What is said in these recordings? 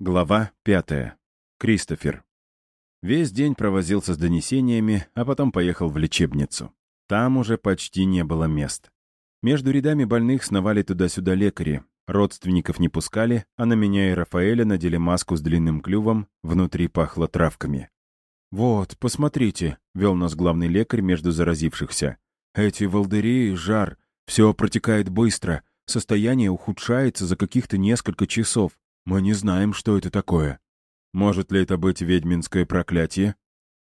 Глава пятая. Кристофер. Весь день провозился с донесениями, а потом поехал в лечебницу. Там уже почти не было мест. Между рядами больных сновали туда-сюда лекари. Родственников не пускали, а на меня и Рафаэля надели маску с длинным клювом, внутри пахло травками. «Вот, посмотрите», — вел нас главный лекарь между заразившихся. «Эти волдыри, жар, все протекает быстро, состояние ухудшается за каких-то несколько часов. Мы не знаем, что это такое. Может ли это быть ведьминское проклятие?»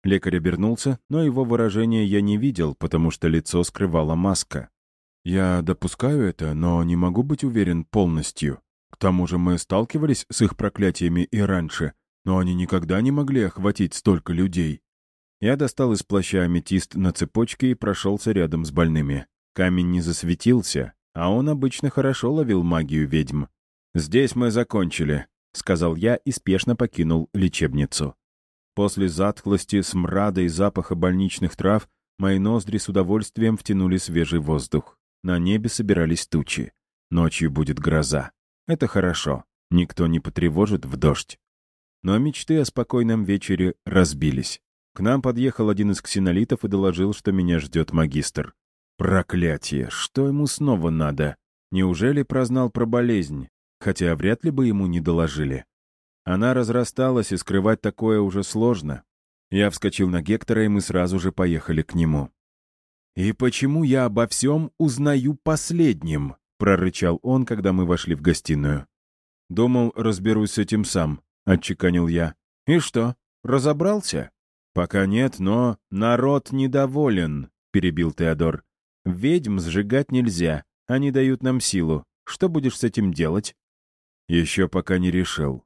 Лекарь обернулся, но его выражение я не видел, потому что лицо скрывала маска. «Я допускаю это, но не могу быть уверен полностью. К тому же мы сталкивались с их проклятиями и раньше, но они никогда не могли охватить столько людей. Я достал из плаща аметист на цепочке и прошелся рядом с больными. Камень не засветился, а он обычно хорошо ловил магию ведьм. «Здесь мы закончили», — сказал я и спешно покинул лечебницу. После затхлости, смрада и запаха больничных трав мои ноздри с удовольствием втянули свежий воздух. На небе собирались тучи. Ночью будет гроза. Это хорошо. Никто не потревожит в дождь. Но мечты о спокойном вечере разбились. К нам подъехал один из ксенолитов и доложил, что меня ждет магистр. Проклятие! Что ему снова надо? Неужели прознал про болезнь? Хотя вряд ли бы ему не доложили. Она разрасталась, и скрывать такое уже сложно. Я вскочил на Гектора, и мы сразу же поехали к нему. «И почему я обо всем узнаю последним?» — прорычал он, когда мы вошли в гостиную. «Думал, разберусь с этим сам», — отчеканил я. «И что, разобрался?» «Пока нет, но народ недоволен», — перебил Теодор. «Ведьм сжигать нельзя, они дают нам силу. Что будешь с этим делать?» «Еще пока не решил».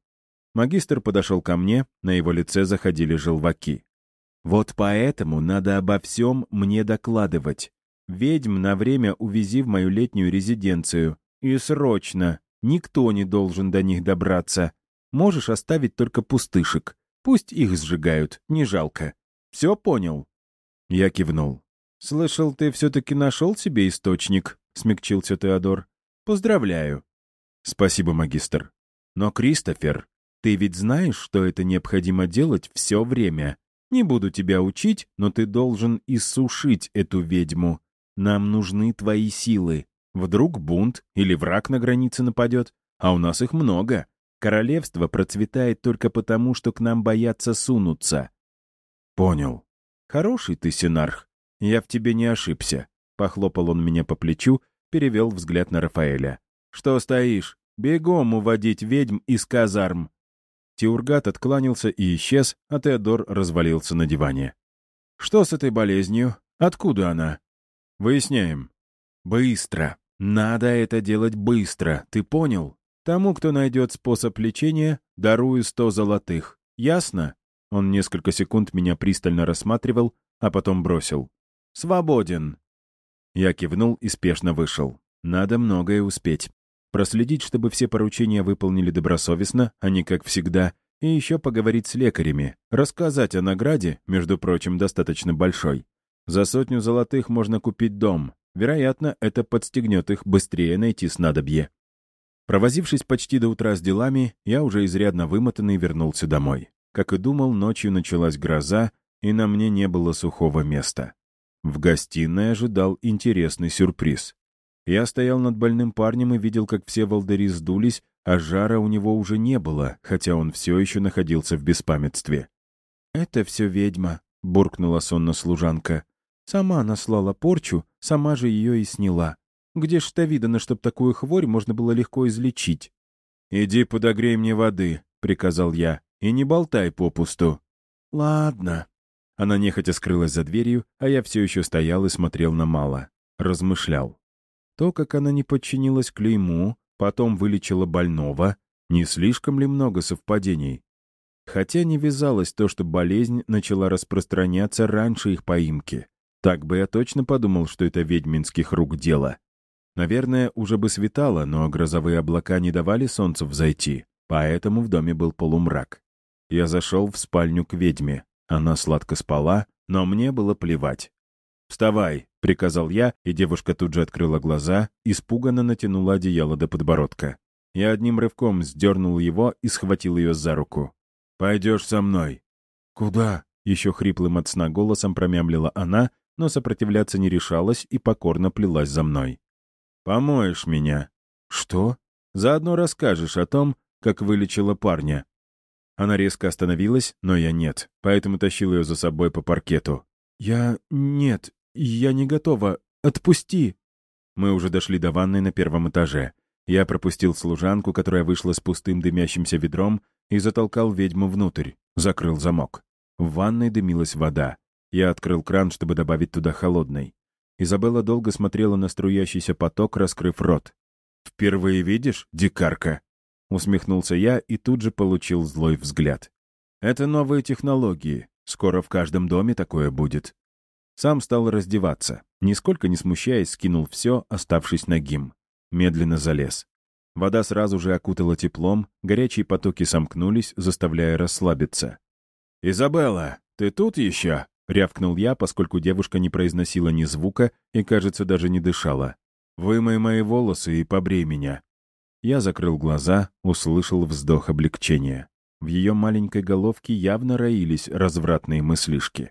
Магистр подошел ко мне, на его лице заходили желваки. «Вот поэтому надо обо всем мне докладывать. Ведьм на время увези в мою летнюю резиденцию. И срочно. Никто не должен до них добраться. Можешь оставить только пустышек. Пусть их сжигают, не жалко. Все понял?» Я кивнул. «Слышал, ты все-таки нашел себе источник?» — смягчился Теодор. «Поздравляю». «Спасибо, магистр. Но, Кристофер, ты ведь знаешь, что это необходимо делать все время. Не буду тебя учить, но ты должен иссушить эту ведьму. Нам нужны твои силы. Вдруг бунт или враг на границе нападет, а у нас их много. Королевство процветает только потому, что к нам боятся сунуться». «Понял. Хороший ты, Синарх. Я в тебе не ошибся». Похлопал он меня по плечу, перевел взгляд на Рафаэля. «Что стоишь? Бегом уводить ведьм из казарм!» Тиургат откланялся и исчез, а Теодор развалился на диване. «Что с этой болезнью? Откуда она?» «Выясняем». «Быстро. Надо это делать быстро. Ты понял? Тому, кто найдет способ лечения, дарую сто золотых. Ясно?» Он несколько секунд меня пристально рассматривал, а потом бросил. «Свободен». Я кивнул и спешно вышел. Надо многое успеть. Проследить, чтобы все поручения выполнили добросовестно, а не как всегда, и еще поговорить с лекарями, рассказать о награде, между прочим, достаточно большой. За сотню золотых можно купить дом. Вероятно, это подстегнет их быстрее найти снадобье. Провозившись почти до утра с делами, я уже изрядно вымотанный вернулся домой. Как и думал, ночью началась гроза, и на мне не было сухого места. В гостиной ожидал интересный сюрприз. Я стоял над больным парнем и видел, как все волдыри сдулись, а жара у него уже не было, хотя он все еще находился в беспамятстве. «Это все ведьма», — буркнула сонно служанка. «Сама наслала порчу, сама же ее и сняла. Где ж-то видано, чтоб такую хворь можно было легко излечить?» «Иди подогрей мне воды», — приказал я, — «и не болтай попусту». «Ладно». Она нехотя скрылась за дверью, а я все еще стоял и смотрел на Мала. Размышлял. То, как она не подчинилась клейму, потом вылечила больного, не слишком ли много совпадений? Хотя не вязалось то, что болезнь начала распространяться раньше их поимки. Так бы я точно подумал, что это ведьминских рук дело. Наверное, уже бы светало, но грозовые облака не давали солнцу взойти, поэтому в доме был полумрак. Я зашел в спальню к ведьме. Она сладко спала, но мне было плевать. «Вставай!» — приказал я, и девушка тут же открыла глаза, испуганно натянула одеяло до подбородка. Я одним рывком сдернул его и схватил ее за руку. «Пойдешь со мной». «Куда?» — еще хриплым от сна голосом промямлила она, но сопротивляться не решалась и покорно плелась за мной. «Помоешь меня». «Что?» «Заодно расскажешь о том, как вылечила парня». Она резко остановилась, но я нет, поэтому тащил ее за собой по паркету. «Я... нет, я не готова. Отпусти!» Мы уже дошли до ванной на первом этаже. Я пропустил служанку, которая вышла с пустым дымящимся ведром, и затолкал ведьму внутрь, закрыл замок. В ванной дымилась вода. Я открыл кран, чтобы добавить туда холодной. Изабелла долго смотрела на струящийся поток, раскрыв рот. «Впервые видишь, дикарка?» Усмехнулся я и тут же получил злой взгляд. «Это новые технологии. Скоро в каждом доме такое будет». Сам стал раздеваться. Нисколько не смущаясь, скинул все, оставшись нагим. Медленно залез. Вода сразу же окутала теплом, горячие потоки сомкнулись, заставляя расслабиться. «Изабелла, ты тут еще?» — рявкнул я, поскольку девушка не произносила ни звука и, кажется, даже не дышала. «Вымой мои волосы и побрей меня». Я закрыл глаза, услышал вздох облегчения. В ее маленькой головке явно роились развратные мыслишки.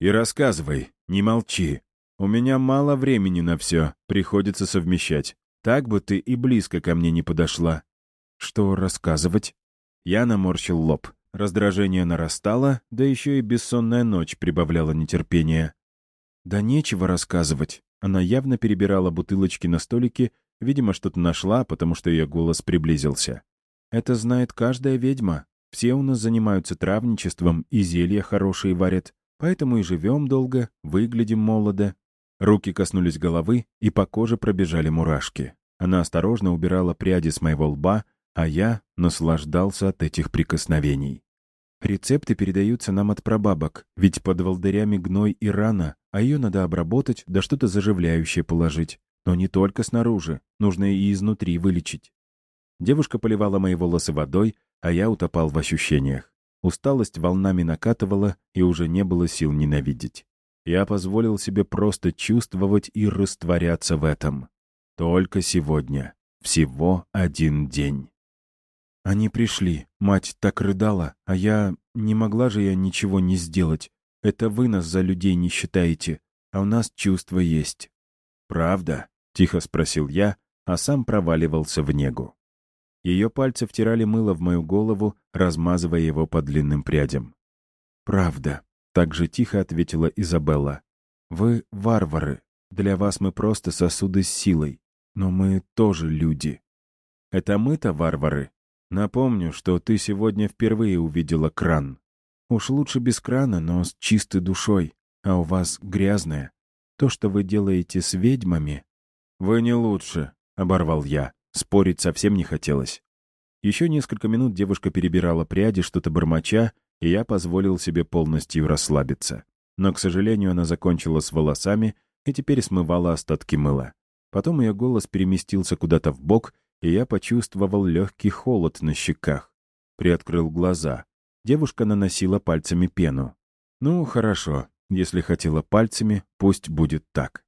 «И рассказывай, не молчи. У меня мало времени на все, приходится совмещать. Так бы ты и близко ко мне не подошла. Что рассказывать? Я наморщил лоб. Раздражение нарастало, да еще и бессонная ночь прибавляла нетерпения. Да нечего рассказывать. Она явно перебирала бутылочки на столике, видимо, что-то нашла, потому что ее голос приблизился. Это знает каждая ведьма. Все у нас занимаются травничеством и зелья хорошие варят. Поэтому и живем долго, выглядим молодо, Руки коснулись головы, и по коже пробежали мурашки. Она осторожно убирала пряди с моего лба, а я наслаждался от этих прикосновений. Рецепты передаются нам от прабабок, ведь под волдырями гной и рана, а ее надо обработать, да что-то заживляющее положить. Но не только снаружи, нужно и изнутри вылечить. Девушка поливала мои волосы водой, а я утопал в ощущениях. Усталость волнами накатывала, и уже не было сил ненавидеть. Я позволил себе просто чувствовать и растворяться в этом. Только сегодня. Всего один день. Они пришли. Мать так рыдала, а я... Не могла же я ничего не сделать. Это вы нас за людей не считаете, а у нас чувства есть. «Правда?» — тихо спросил я, а сам проваливался в негу. Ее пальцы втирали мыло в мою голову, размазывая его по длинным прядям. «Правда», так же тихо ответила Изабелла. «Вы варвары. Для вас мы просто сосуды с силой. Но мы тоже люди». «Это мы-то варвары? Напомню, что ты сегодня впервые увидела кран. Уж лучше без крана, но с чистой душой. А у вас грязная. То, что вы делаете с ведьмами...» «Вы не лучше», — оборвал я. Спорить совсем не хотелось. Еще несколько минут девушка перебирала пряди, что-то бормоча, и я позволил себе полностью расслабиться. Но, к сожалению, она закончила с волосами и теперь смывала остатки мыла. Потом ее голос переместился куда-то в бок, и я почувствовал легкий холод на щеках. Приоткрыл глаза. Девушка наносила пальцами пену. Ну, хорошо. Если хотела пальцами, пусть будет так.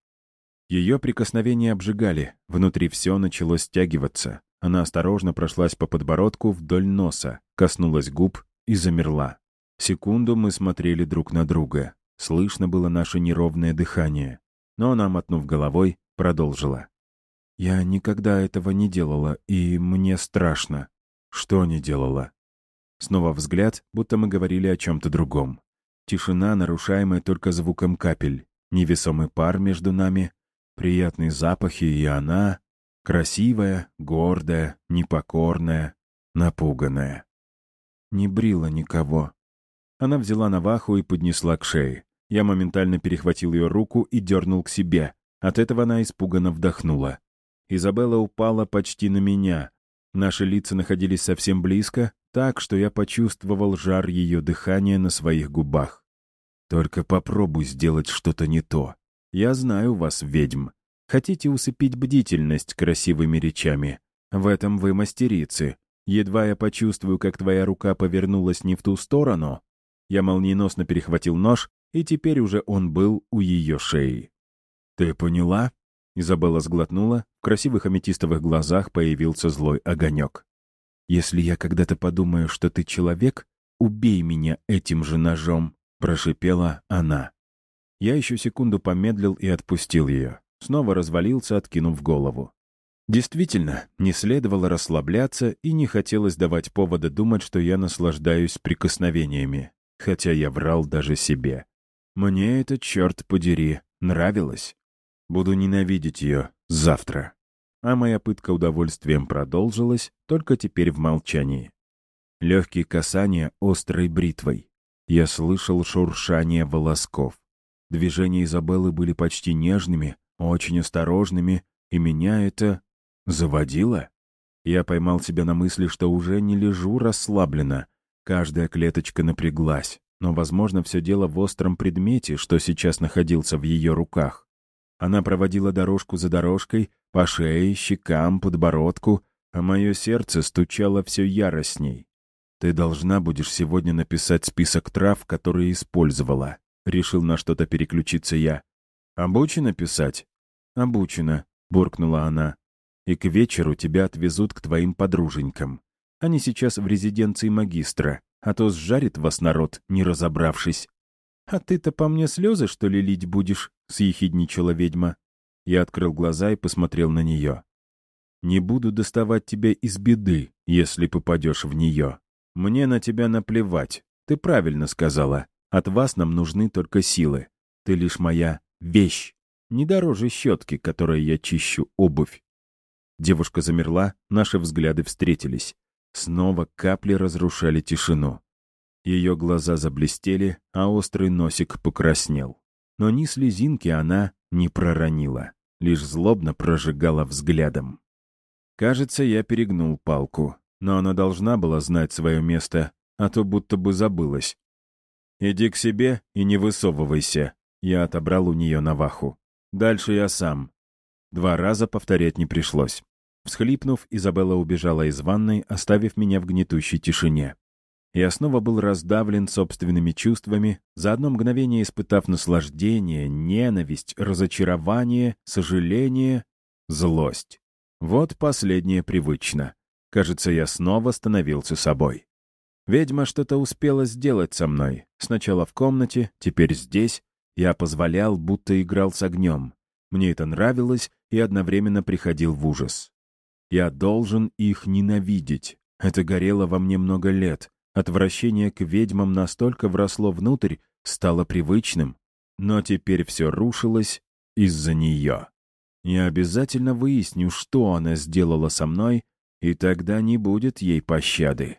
Ее прикосновения обжигали, внутри все начало стягиваться. Она осторожно прошлась по подбородку вдоль носа, коснулась губ и замерла. Секунду мы смотрели друг на друга. Слышно было наше неровное дыхание. Но она, мотнув головой, продолжила. «Я никогда этого не делала, и мне страшно». «Что не делала?» Снова взгляд, будто мы говорили о чем-то другом. Тишина, нарушаемая только звуком капель. Невесомый пар между нами. Приятные запахи, и она... Красивая, гордая, непокорная, напуганная. Не брила никого. Она взяла Наваху и поднесла к шее. Я моментально перехватил ее руку и дернул к себе. От этого она испуганно вдохнула. Изабелла упала почти на меня. Наши лица находились совсем близко, так, что я почувствовал жар ее дыхания на своих губах. Только попробуй сделать что-то не то. Я знаю вас, ведьм. Хотите усыпить бдительность красивыми речами. В этом вы мастерицы. Едва я почувствую, как твоя рука повернулась не в ту сторону, я молниеносно перехватил нож, и теперь уже он был у ее шеи. «Ты поняла?» Изабелла сглотнула, в красивых аметистовых глазах появился злой огонек. «Если я когда-то подумаю, что ты человек, убей меня этим же ножом», — прошипела она. Я еще секунду помедлил и отпустил ее. Снова развалился, откинув голову. Действительно, не следовало расслабляться и не хотелось давать повода думать, что я наслаждаюсь прикосновениями, хотя я врал даже себе. Мне это, черт подери, нравилось. Буду ненавидеть ее завтра. А моя пытка удовольствием продолжилась, только теперь в молчании. Легкие касания острой бритвой. Я слышал шуршание волосков. Движения Изабеллы были почти нежными, очень осторожными, и меня это заводило. Я поймал себя на мысли, что уже не лежу расслабленно. Каждая клеточка напряглась, но, возможно, все дело в остром предмете, что сейчас находился в ее руках. Она проводила дорожку за дорожкой, по шее, щекам, подбородку, а мое сердце стучало все яростней. «Ты должна будешь сегодня написать список трав, которые использовала», — решил на что-то переключиться я. «Обучена писать?» «Обучена», — буркнула она. «И к вечеру тебя отвезут к твоим подруженькам. Они сейчас в резиденции магистра, а то сжарит вас народ, не разобравшись». «А ты-то по мне слезы, что ли, лить будешь?» — съехидничала ведьма. Я открыл глаза и посмотрел на нее. «Не буду доставать тебя из беды, если попадешь в нее. Мне на тебя наплевать. Ты правильно сказала. От вас нам нужны только силы. Ты лишь моя вещь, не дороже щетки, которой я чищу обувь». Девушка замерла, наши взгляды встретились. Снова капли разрушали тишину. Ее глаза заблестели, а острый носик покраснел. Но ни слезинки она не проронила, лишь злобно прожигала взглядом. Кажется, я перегнул палку, но она должна была знать свое место, а то будто бы забылась. «Иди к себе и не высовывайся», — я отобрал у нее наваху. «Дальше я сам». Два раза повторять не пришлось. Всхлипнув, Изабелла убежала из ванной, оставив меня в гнетущей тишине. Я снова был раздавлен собственными чувствами, за одно мгновение испытав наслаждение, ненависть, разочарование, сожаление, злость. Вот последнее привычно. Кажется, я снова становился собой. Ведьма что-то успела сделать со мной. Сначала в комнате, теперь здесь. Я позволял, будто играл с огнем. Мне это нравилось и одновременно приходил в ужас. Я должен их ненавидеть. Это горело во мне много лет. Отвращение к ведьмам настолько вросло внутрь, стало привычным. Но теперь все рушилось из-за нее. Я обязательно выясню, что она сделала со мной, и тогда не будет ей пощады.